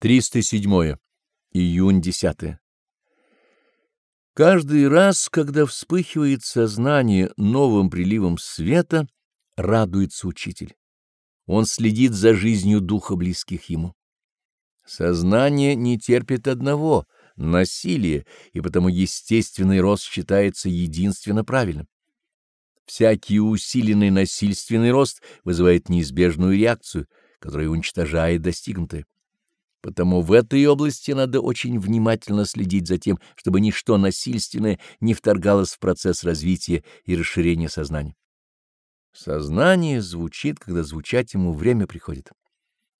307. Июнь 10. Каждый раз, когда вспыхивает сознание новым приливом света, радуется учитель. Он следит за жизнью духа близких ему. Сознание не терпит одного — насилия, и потому естественный рост считается единственно правильным. Всякий усиленный насильственный рост вызывает неизбежную реакцию, которая уничтожает достигнутое. Потому в этой области надо очень внимательно следить за тем, чтобы ничто насильственное не вторгалось в процесс развития и расширения сознания. Сознание звучит, когда звучать ему время приходит.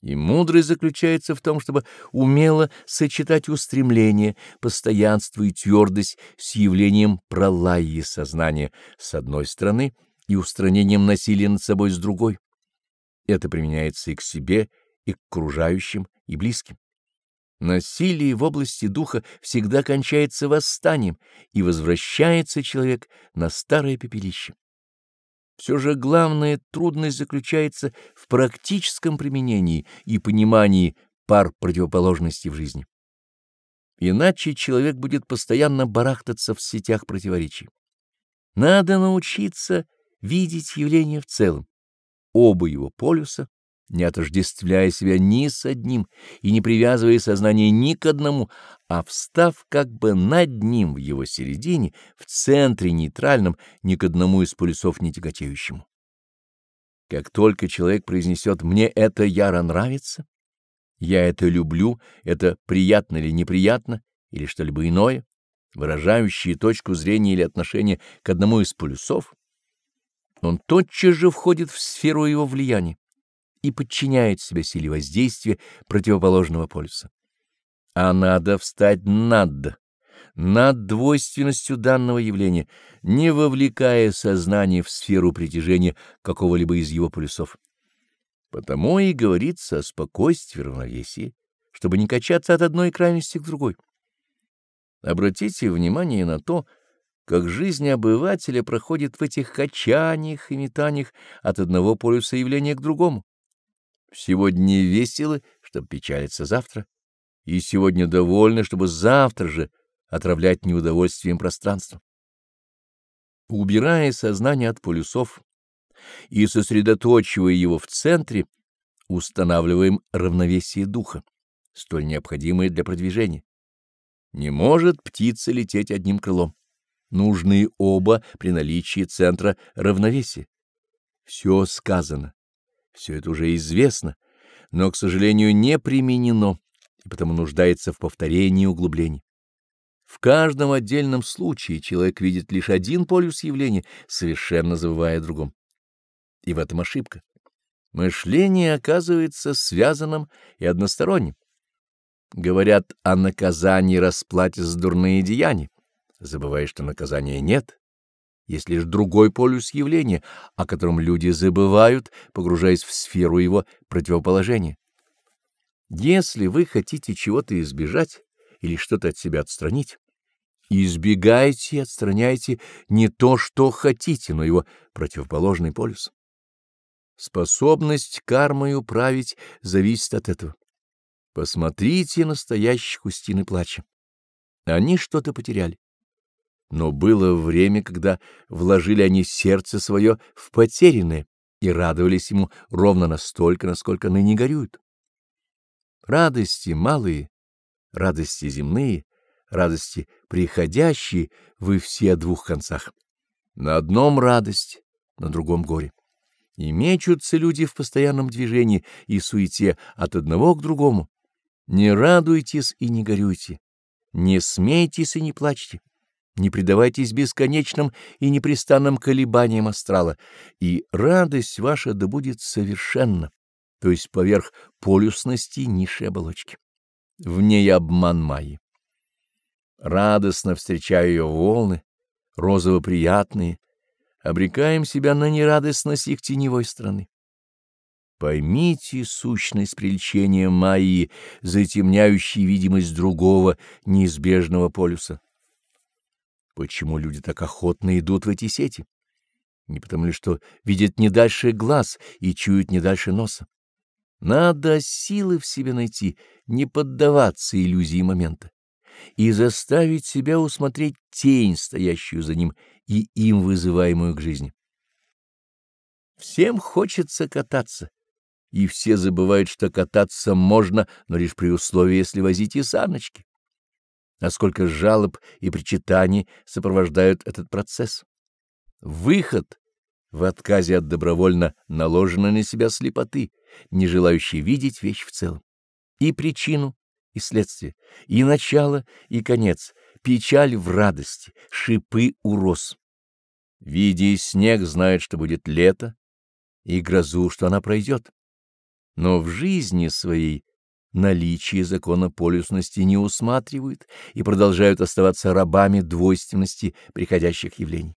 И мудрость заключается в том, чтобы умело сочетать устремление, постоянство и твердость с явлением пролаи сознания с одной стороны и устранением насилия над собой с другой. Это применяется и к себе, и к окружающим, и близким. Насилие в области духа всегда кончается восстанием, и возвращается человек на старое пепелище. Все же главная трудность заключается в практическом применении и понимании пар противоположностей в жизни. Иначе человек будет постоянно барахтаться в сетях противоречий. Надо научиться видеть явление в целом, оба его полюса не отождествляя себя ни с одним и не привязывая сознание ни к одному, а встав как бы над ним в его середине, в центре нейтральном, ни к одному из полюсов не тяготеющему. Как только человек произнесет «мне это яро нравится», «я это люблю», «это приятно или неприятно» или что-либо иное, выражающее точку зрения или отношение к одному из полюсов, он тотчас же входит в сферу его влияния и подчиняет себя силе воздействия противоположного полюса. А надо встать над, над двойственностью данного явления, не вовлекая сознание в сферу притяжения какого-либо из его полюсов. Потому и говорится о спокойствии равновесии, чтобы не качаться от одной крайности к другой. Обратите внимание на то, как жизнь обывателя проходит в этих качаниях и метаниях от одного полюса явления к другому. Сегодня весело, чтобы печалиться завтра, и сегодня довольны, чтобы завтра же отравлять неудовольствием пространства. Убирая сознание от полюсов и сосредоточивая его в центре, устанавливаем равновесие духа, столь необходимое для продвижения. Не может птица лететь одним крылом. Нужны оба при наличии центра равновесия. Все сказано. Все это уже известно, но, к сожалению, не применено и потому нуждается в повторении и углублении. В каждом отдельном случае человек видит лишь один полюс явления, совершенно забывая о другом. И в этом ошибка. Мышление оказывается связанным и односторонним. Говорят о наказании расплате за дурные деяния, забывая, что наказания нет, есть лишь другой полюс явления, о котором люди забывают, погружаясь в сферу его противоположения. Если вы хотите чего-то избежать или что-то от себя отстранить, избегайте и отстраняйте не то, что хотите, но его противоположный полюс. Способность кармой управить зависит от этого. Посмотрите настоящих устины плача. Они что-то потеряли. Но было время, когда вложили они сердце свое в потерянное и радовались ему ровно настолько, насколько ныне горюют. Радости малые, радости земные, радости приходящие вы все о двух концах. На одном радость, на другом горе. И мечутся люди в постоянном движении и суете от одного к другому. Не радуйтесь и не горюйте, не смейтесь и не плачьте. Не предавайтесь бесконечным и непрестанным колебаниям астрала, и радость ваша да будет совершенна, то есть поверх полюсности низшей оболочки. В ней обман Майи. Радостно встречаю ее волны, розово-приятные, обрекаем себя на нерадостность их теневой страны. Поймите сущность прельчения Майи, затемняющей видимость другого неизбежного полюса. Почему люди так охотно идут в эти сети? Не потому ли, что видят не дальше глаз и чуют не дальше носа? Надо силы в себе найти, не поддаваться иллюзии момента и заставить себя усмотреть тень, стоящую за ним, и им вызываемую к жизни. Всем хочется кататься, и все забывают, что кататься можно, но лишь при условии, если возить и саночки. А сколько жалоб и причитаний сопровождают этот процесс. Выход в отказе от добровольно наложенной на себя слепоты, не желающей видеть вещь в целом. И причину, и следствие, и начало, и конец, печаль в радости, шипы у роз. Видя снег, знает, что будет лето, и грозу, что она пройдет. Но в жизни своей наличие закона полюсности не усматривают и продолжают оставаться рабами двойственности приходящих явлений.